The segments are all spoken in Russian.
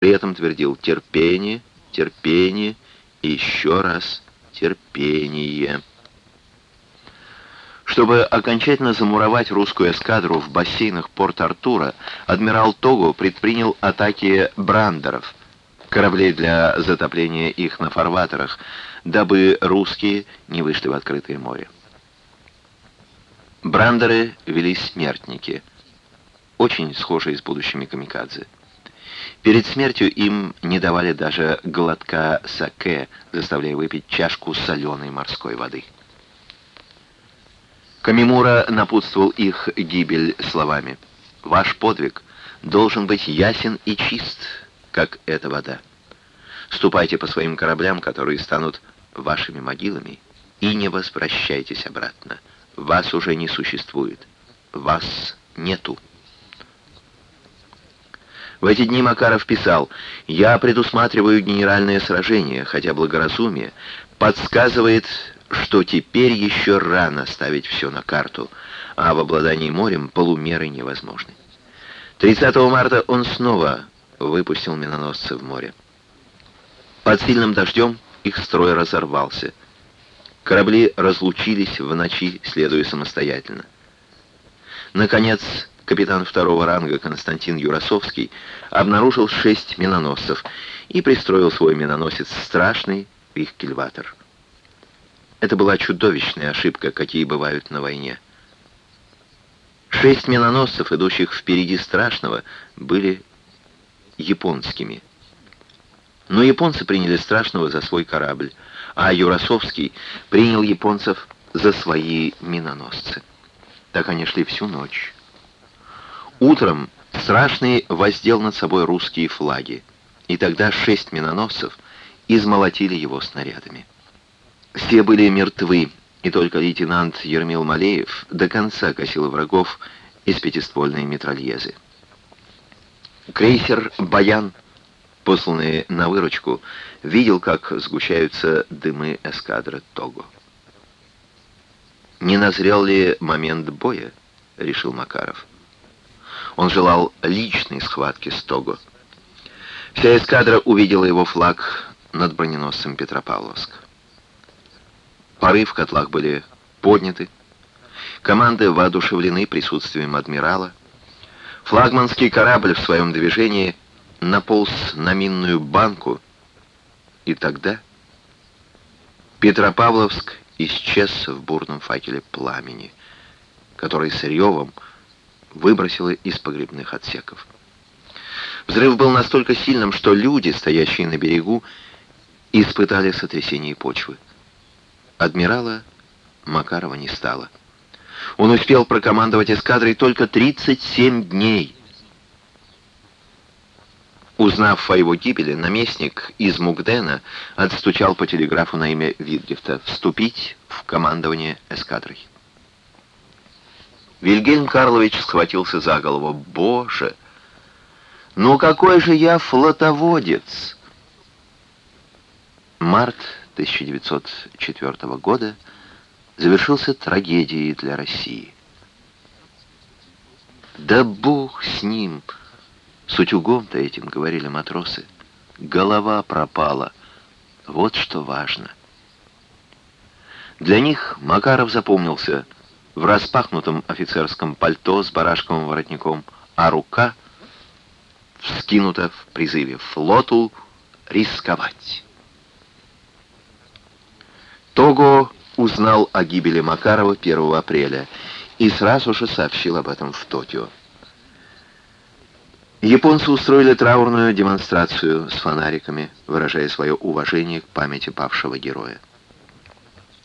При этом твердил «терпение, терпение и еще раз терпение». Чтобы окончательно замуровать русскую эскадру в бассейнах Порт-Артура, адмирал Того предпринял атаки брандеров, кораблей для затопления их на фарватерах, дабы русские не вышли в открытое море. Брандеры вели смертники, очень схожие с будущими камикадзе. Перед смертью им не давали даже глотка саке, заставляя выпить чашку соленой морской воды. Камимура напутствовал их гибель словами. «Ваш подвиг должен быть ясен и чист, как эта вода. Ступайте по своим кораблям, которые станут вашими могилами, и не возвращайтесь обратно. Вас уже не существует. Вас нету». В эти дни Макаров писал, «Я предусматриваю генеральное сражение, хотя благоразумие подсказывает что теперь еще рано ставить все на карту, а в обладании морем полумеры невозможны. 30 марта он снова выпустил миноносцы в море. Под сильным дождем их строй разорвался. Корабли разлучились в ночи, следуя самостоятельно. Наконец, капитан второго ранга Константин Юросовский обнаружил шесть миноносцев и пристроил свой миноносец «Страшный» в их кильватор. Это была чудовищная ошибка, какие бывают на войне. Шесть миноносцев, идущих впереди страшного, были японскими. Но японцы приняли страшного за свой корабль, а Юросовский принял японцев за свои миноносцы. Так они шли всю ночь. Утром страшный воздел над собой русские флаги, и тогда шесть миноносцев измолотили его снарядами. Все были мертвы, и только лейтенант Ермил Малеев до конца косил врагов из пятиствольной метрольезы. Крейсер «Баян», посланный на выручку, видел, как сгущаются дымы эскадры «Того». «Не назрел ли момент боя?» — решил Макаров. Он желал личной схватки с Того. Вся эскадра увидела его флаг над броненосцем Петропавловск. Пары в котлах были подняты. Команды воодушевлены присутствием адмирала. Флагманский корабль в своем движении наполз на минную банку. И тогда Петропавловск исчез в бурном факеле пламени, который с ревом выбросило из погребных отсеков. Взрыв был настолько сильным, что люди, стоящие на берегу, испытали сотрясение почвы. Адмирала Макарова не стало. Он успел прокомандовать эскадрой только 37 дней. Узнав о его гибели, наместник из Мугдена отстучал по телеграфу на имя Витгефта вступить в командование эскадрой. Вильгельм Карлович схватился за голову. «Боже! Ну какой же я флотоводец!» Март 1904 года завершился трагедией для России. «Да бог с ним!» С утюгом-то этим, говорили матросы. Голова пропала. Вот что важно. Для них Макаров запомнился в распахнутом офицерском пальто с барашковым воротником, а рука вскинута в призыве флоту рисковать. Того узнал о гибели Макарова 1 апреля и сразу же сообщил об этом в Токио. Японцы устроили траурную демонстрацию с фонариками, выражая свое уважение к памяти павшего героя.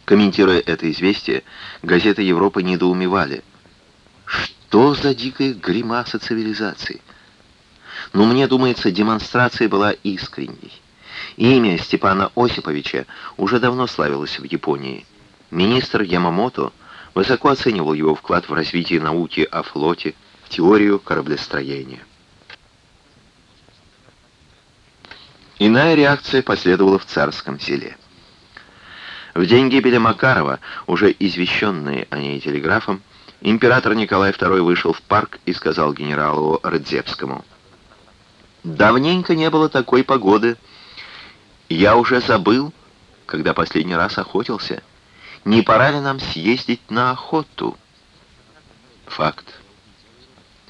Комментируя это известие, газеты Европы недоумевали. Что за дикая гримаса цивилизации? Но мне думается, демонстрация была искренней. Имя Степана Осиповича уже давно славилось в Японии. Министр Ямамото высоко оценивал его вклад в развитие науки о флоте, теорию кораблестроения. Иная реакция последовала в царском селе. В день гибели Макарова, уже извещенный о ней телеграфом, император Николай II вышел в парк и сказал генералу Радзепскому, Давненько не было такой погоды. Я уже забыл, когда последний раз охотился. Не пора ли нам съездить на охоту? Факт.